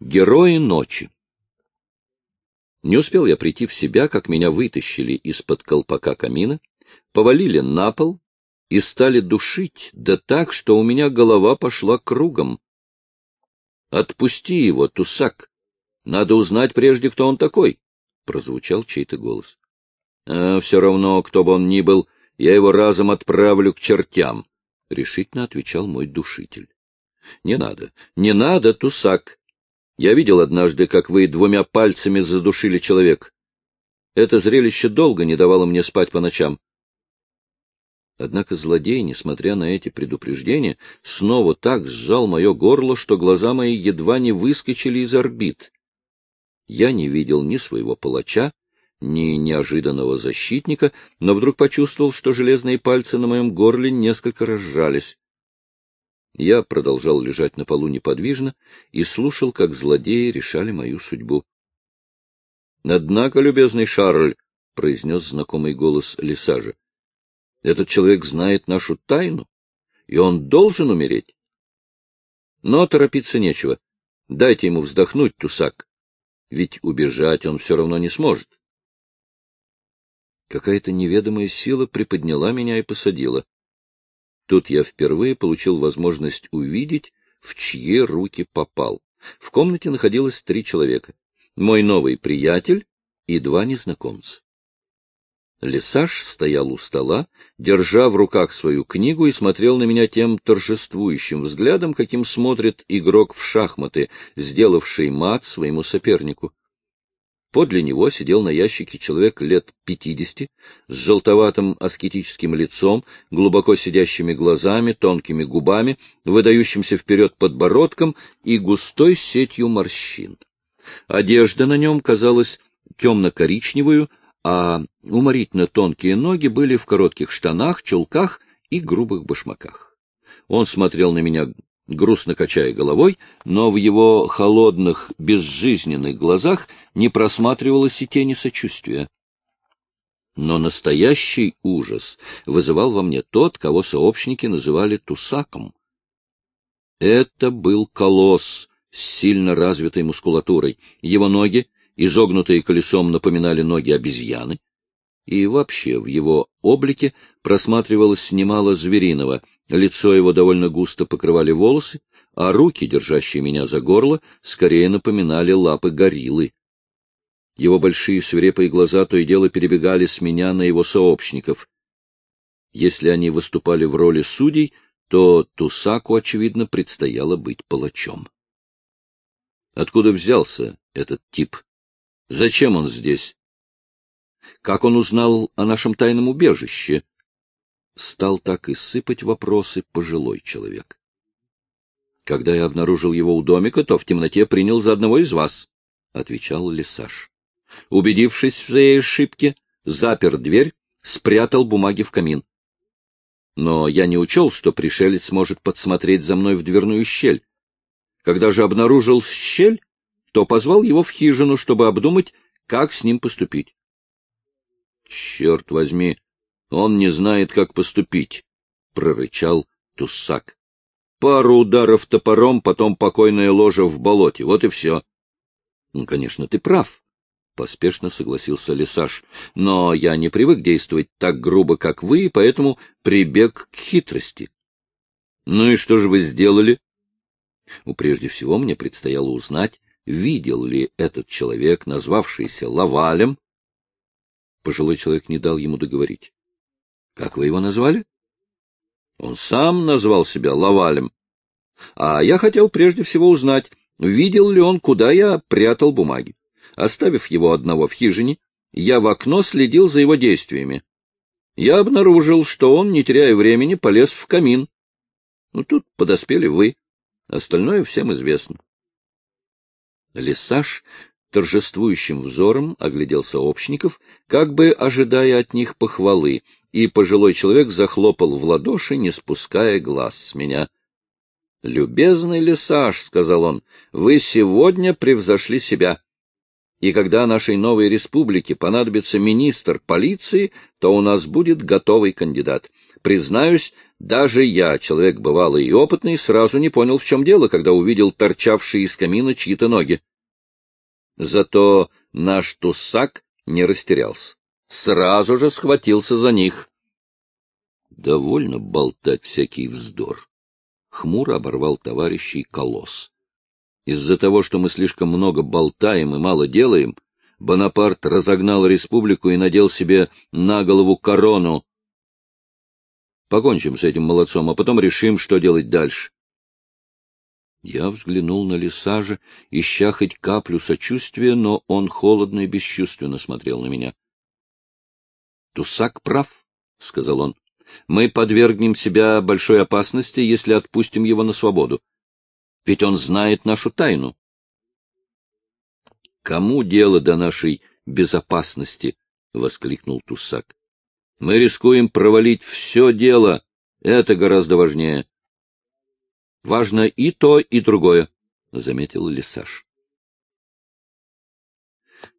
Герои ночи. Не успел я прийти в себя, как меня вытащили из-под колпака камина, повалили на пол и стали душить, да так, что у меня голова пошла кругом. — Отпусти его, Тусак. Надо узнать прежде, кто он такой, — прозвучал чей-то голос. — А все равно, кто бы он ни был, я его разом отправлю к чертям, — решительно отвечал мой душитель. — Не надо, не надо, Тусак. Я видел однажды, как вы двумя пальцами задушили человека. Это зрелище долго не давало мне спать по ночам. Однако злодей, несмотря на эти предупреждения, снова так сжал мое горло, что глаза мои едва не выскочили из орбит. Я не видел ни своего палача, ни неожиданного защитника, но вдруг почувствовал, что железные пальцы на моем горле несколько разжались. Я продолжал лежать на полу неподвижно и слушал, как злодеи решали мою судьбу. — Однако, любезный Шарль, — произнес знакомый голос Лисажа, — этот человек знает нашу тайну, и он должен умереть. Но торопиться нечего. Дайте ему вздохнуть, Тусак, ведь убежать он все равно не сможет. Какая-то неведомая сила приподняла меня и посадила. Тут я впервые получил возможность увидеть, в чьи руки попал. В комнате находилось три человека. Мой новый приятель и два незнакомца. Лесаж стоял у стола, держа в руках свою книгу и смотрел на меня тем торжествующим взглядом, каким смотрит игрок в шахматы, сделавший мат своему сопернику. Подле него сидел на ящике человек лет пятидесяти, с желтоватым аскетическим лицом, глубоко сидящими глазами, тонкими губами, выдающимся вперед подбородком и густой сетью морщин. Одежда на нем казалась темно-коричневую, а уморительно тонкие ноги были в коротких штанах, чулках и грубых башмаках. Он смотрел на меня грустно качая головой, но в его холодных, безжизненных глазах не просматривалось и тени сочувствия. Но настоящий ужас вызывал во мне тот, кого сообщники называли Тусаком. Это был колосс с сильно развитой мускулатурой. Его ноги, изогнутые колесом, напоминали ноги обезьяны, и вообще в его облике просматривалось немало звериного, лицо его довольно густо покрывали волосы, а руки, держащие меня за горло, скорее напоминали лапы гориллы. Его большие свирепые глаза то и дело перебегали с меня на его сообщников. Если они выступали в роли судей, то Тусаку, очевидно, предстояло быть палачом. Откуда взялся этот тип? Зачем он здесь? Как он узнал о нашем тайном убежище? Стал так и сыпать вопросы пожилой человек. Когда я обнаружил его у домика, то в темноте принял за одного из вас, — отвечал Лисаж. Убедившись в своей ошибке, запер дверь, спрятал бумаги в камин. Но я не учел, что пришелец может подсмотреть за мной в дверную щель. Когда же обнаружил щель, то позвал его в хижину, чтобы обдумать, как с ним поступить. Черт возьми, он не знает, как поступить, — прорычал Туссак. Пару ударов топором, потом покойное ложе в болоте. Вот и все. Ну, конечно, ты прав, — поспешно согласился Лисаж. — Но я не привык действовать так грубо, как вы, и поэтому прибег к хитрости. — Ну и что же вы сделали? Ну, прежде всего мне предстояло узнать, видел ли этот человек, назвавшийся Лавалем, Пожилой человек не дал ему договорить. — Как вы его назвали? — Он сам назвал себя Лавалем. А я хотел прежде всего узнать, видел ли он, куда я прятал бумаги. Оставив его одного в хижине, я в окно следил за его действиями. Я обнаружил, что он, не теряя времени, полез в камин. Ну, тут подоспели вы. Остальное всем известно. Лисаж торжествующим взором оглядел сообщников, как бы ожидая от них похвалы, и пожилой человек захлопал в ладоши, не спуская глаз с меня. — Любезный лесаж, — сказал он, — вы сегодня превзошли себя. и когда нашей новой республике понадобится министр полиции, то у нас будет готовый кандидат. Признаюсь, даже я, человек бывалый и опытный, сразу не понял, в чем дело, когда увидел торчавшие из камина чьи-то ноги. Зато наш тусак не растерялся. Сразу же схватился за них. Довольно болтать всякий вздор. Хмуро оборвал товарищей колосс. Из-за того, что мы слишком много болтаем и мало делаем, Бонапарт разогнал республику и надел себе на голову корону. Покончим с этим молодцом, а потом решим, что делать дальше. Я взглянул на Лисажа, ища хоть каплю сочувствия, но он холодно и бесчувственно смотрел на меня. — Тусак прав, — сказал он. — Мы подвергнем себя большой опасности, если отпустим его на свободу. Ведь он знает нашу тайну. — Кому дело до нашей безопасности? — воскликнул Тусак. — Мы рискуем провалить все дело. Это гораздо важнее. — Важно и то, и другое, — заметил Лисаж.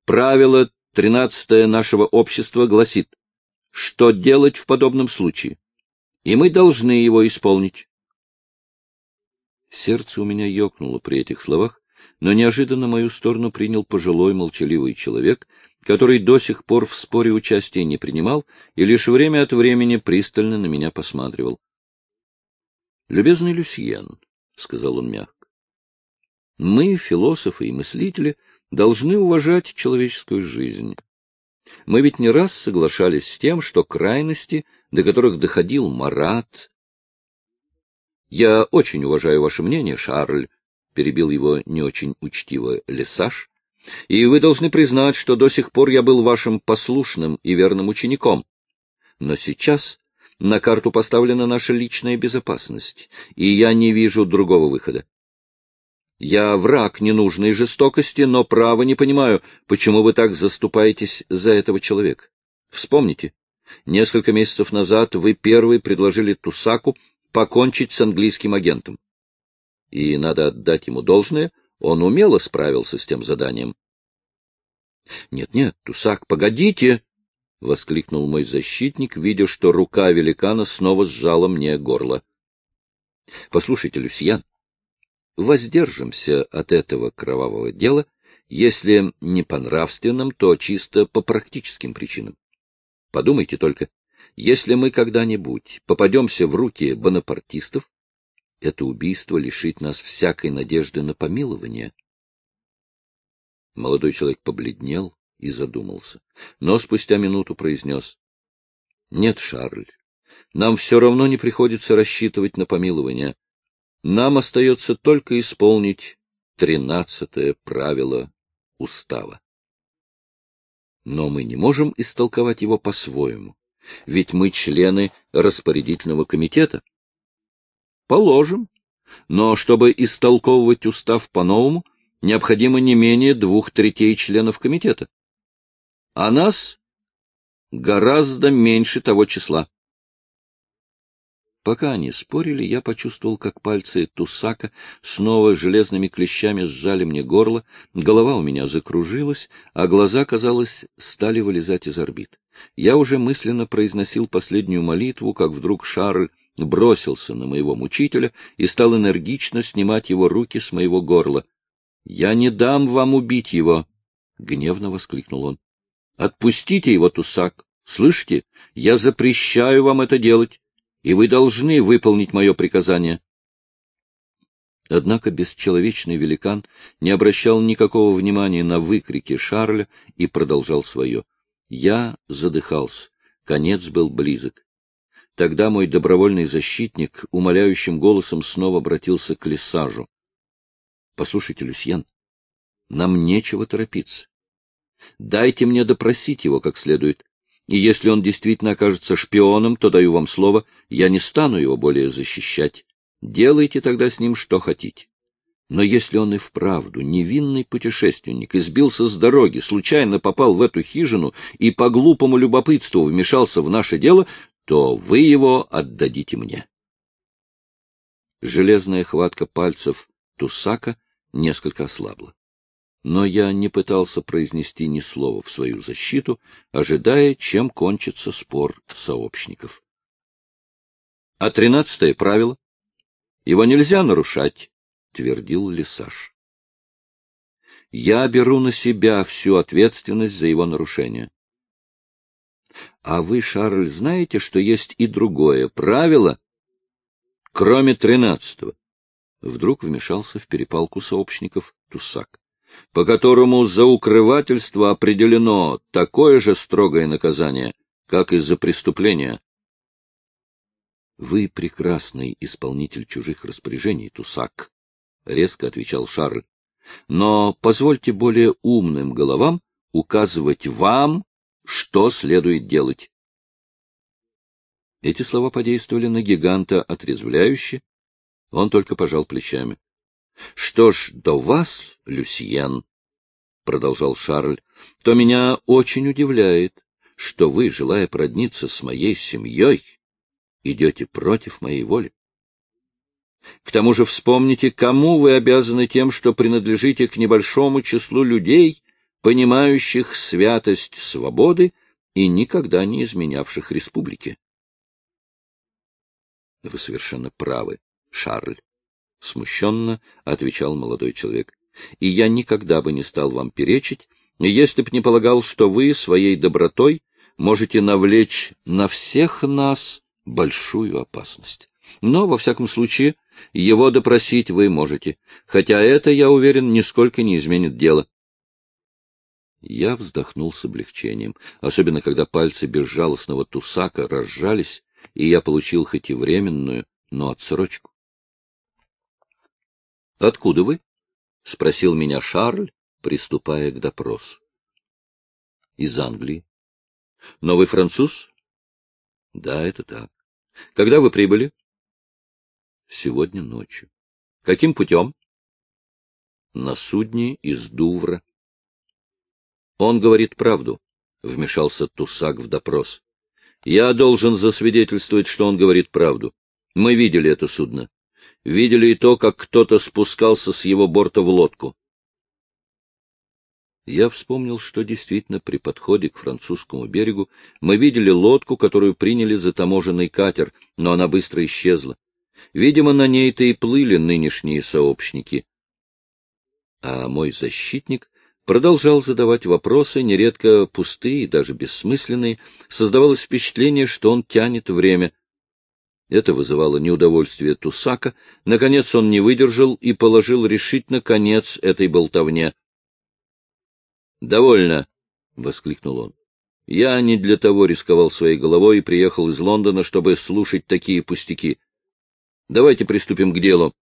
Правило тринадцатое нашего общества гласит, что делать в подобном случае, и мы должны его исполнить. Сердце у меня ёкнуло при этих словах, но неожиданно мою сторону принял пожилой молчаливый человек, который до сих пор в споре участия не принимал и лишь время от времени пристально на меня посматривал. — Любезный Люсьен, — сказал он мягко, — мы, философы и мыслители, должны уважать человеческую жизнь. Мы ведь не раз соглашались с тем, что крайности, до которых доходил Марат, я очень уважаю ваше мнение, Шарль, — перебил его не очень учтиво Лесаж, — и вы должны признать, что до сих пор я был вашим послушным и верным учеником. Но сейчас на карту поставлена наша личная безопасность, и я не вижу другого выхода. Я враг ненужной жестокости, но право не понимаю, почему вы так заступаетесь за этого человека. Вспомните, несколько месяцев назад вы первый предложили Тусаку покончить с английским агентом. И надо отдать ему должное, он умело справился с тем заданием. «Нет, — Нет-нет, Тусак, погодите! — воскликнул мой защитник, видя, что рука великана снова сжала мне горло. — Послушайте, Люсьян, воздержимся от этого кровавого дела, если не по нравственным, то чисто по практическим причинам. Подумайте только, если мы когда-нибудь попадемся в руки бонапартистов, это убийство лишит нас всякой надежды на помилование. Молодой человек побледнел и задумался, но спустя минуту произнес. — Нет, Шарль, нам все равно не приходится рассчитывать на помилование. Нам остается только исполнить тринадцатое правило устава. Но мы не можем истолковать его по-своему ведь мы члены распорядительного комитета. Положим. Но чтобы истолковывать устав по-новому, необходимо не менее двух третей членов комитета. А нас гораздо меньше того числа. Пока они спорили, я почувствовал, как пальцы Тусака снова железными клещами сжали мне горло, голова у меня закружилась, а глаза, казалось, стали вылезать из орбит. Я уже мысленно произносил последнюю молитву, как вдруг Шарль бросился на моего мучителя и стал энергично снимать его руки с моего горла. — Я не дам вам убить его! — гневно воскликнул он. — Отпустите его, Тусак! Слышите? Я запрещаю вам это делать и вы должны выполнить мое приказание. Однако бесчеловечный великан не обращал никакого внимания на выкрики Шарля и продолжал свое. Я задыхался, конец был близок. Тогда мой добровольный защитник умоляющим голосом снова обратился к Лесажу. — Послушайте, Люсьен, нам нечего торопиться. Дайте мне допросить его как следует и если он действительно окажется шпионом, то даю вам слово, я не стану его более защищать. Делайте тогда с ним что хотите. Но если он и вправду невинный путешественник, избился с дороги, случайно попал в эту хижину и по глупому любопытству вмешался в наше дело, то вы его отдадите мне. Железная хватка пальцев Тусака несколько ослабла. Но я не пытался произнести ни слова в свою защиту, ожидая, чем кончится спор сообщников. А тринадцатое правило? Его нельзя нарушать, — твердил Лисаж. Я беру на себя всю ответственность за его нарушение. А вы, Шарль, знаете, что есть и другое правило, кроме тринадцатого? Вдруг вмешался в перепалку сообщников Тусак, по которому за укрывательство определено такое же строгое наказание, как и за преступление. Вы прекрасный исполнитель чужих распоряжений, Тусак, — резко отвечал Шарль. Но позвольте более умным головам указывать вам, что следует делать. Эти слова подействовали на гиганта отрезвляюще. Он только пожал плечами. — Что ж, до вас, Люсьен, — продолжал Шарль, — то меня очень удивляет, что вы, желая продниться с моей семьей, идете против моей воли. К тому же вспомните, кому вы обязаны тем, что принадлежите к небольшому числу людей, понимающих святость свободы и никогда не изменявших республике. — Вы совершенно правы, Шарль, — смущенно отвечал молодой человек. — И я никогда бы не стал вам перечить, если б не полагал, что вы своей добротой можете навлечь на всех нас большую опасность. Но, во всяком случае, его допросить вы можете, хотя это, я уверен, нисколько не изменит дело. Я вздохнул с облегчением, особенно когда пальцы безжалостного тусака разжались, и я получил хоть и временную, но отсрочку. — Откуда вы? — спросил меня Шарль, приступая к допросу. — Из Англии. — Но вы француз? — Да, это так. — Когда вы прибыли? — Сегодня ночью. Каким путем? На судне из Дувра. Он говорит правду, — вмешался Тусак в допрос. Я должен засвидетельствовать, что он говорит правду. Мы видели это судно. Видели и то, как кто-то спускался с его борта в лодку. Я вспомнил, что действительно при подходе к французскому берегу мы видели лодку, которую приняли за таможенный катер, но она быстро исчезла. Видимо, на ней-то и плыли нынешние сообщники. А мой защитник продолжал задавать вопросы, нередко пустые и даже бессмысленные. Создавалось впечатление, что он тянет время. Это вызывало неудовольствие Тусака. Наконец он не выдержал и положил решительно конец этой болтовне. — Довольно! — воскликнул он. — Я не для того рисковал своей головой и приехал из Лондона, чтобы слушать такие пустяки. Давайте приступим к делу.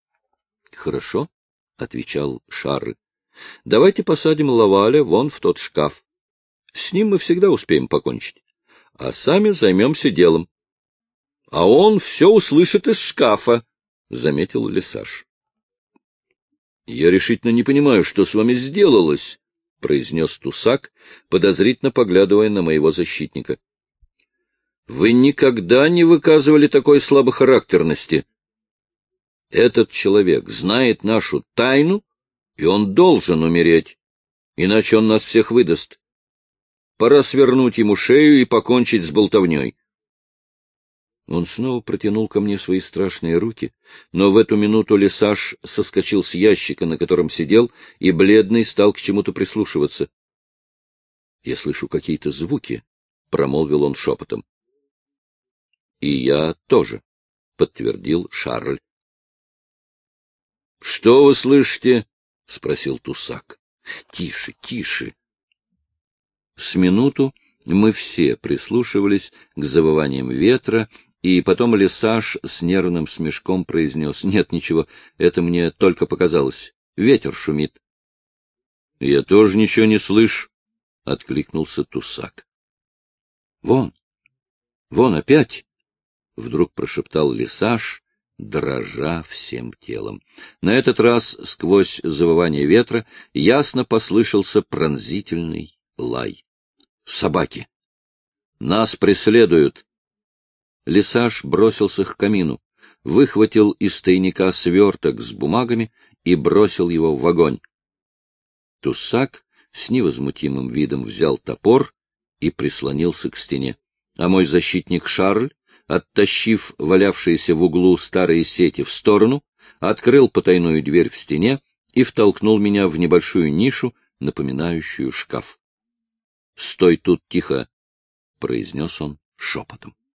— Хорошо, — отвечал Шарль. — Давайте посадим Лаваля вон в тот шкаф. С ним мы всегда успеем покончить. А сами займемся делом. — А он все услышит из шкафа, — заметил Лесаж. — Я решительно не понимаю, что с вами сделалось, — произнес Тусак, подозрительно поглядывая на моего защитника. Вы никогда не выказывали такой слабохарактерности. Этот человек знает нашу тайну, и он должен умереть, иначе он нас всех выдаст. Пора свернуть ему шею и покончить с болтовней. Он снова протянул ко мне свои страшные руки, но в эту минуту Лесаж соскочил с ящика, на котором сидел, и бледный стал к чему-то прислушиваться. — Я слышу какие-то звуки, — промолвил он шепотом. — И я тоже, — подтвердил Шарль. — Что вы слышите? — спросил Тусак. — Тише, тише. С минуту мы все прислушивались к завываниям ветра, и потом Лесаж с нервным смешком произнес. — Нет, ничего, это мне только показалось. Ветер шумит. — Я тоже ничего не слышу, — откликнулся Тусак. — Вон, вон опять! вдруг прошептал Лисаж, дрожа всем телом. На этот раз сквозь завывание ветра ясно послышался пронзительный лай. Собаки! Нас преследуют! Лисаж бросился к камину, выхватил из тайника сверток с бумагами и бросил его в огонь. Тусак с невозмутимым видом взял топор и прислонился к стене. А мой защитник Шарль, оттащив валявшиеся в углу старые сети в сторону, открыл потайную дверь в стене и втолкнул меня в небольшую нишу, напоминающую шкаф. — Стой тут тихо! — произнес он шепотом.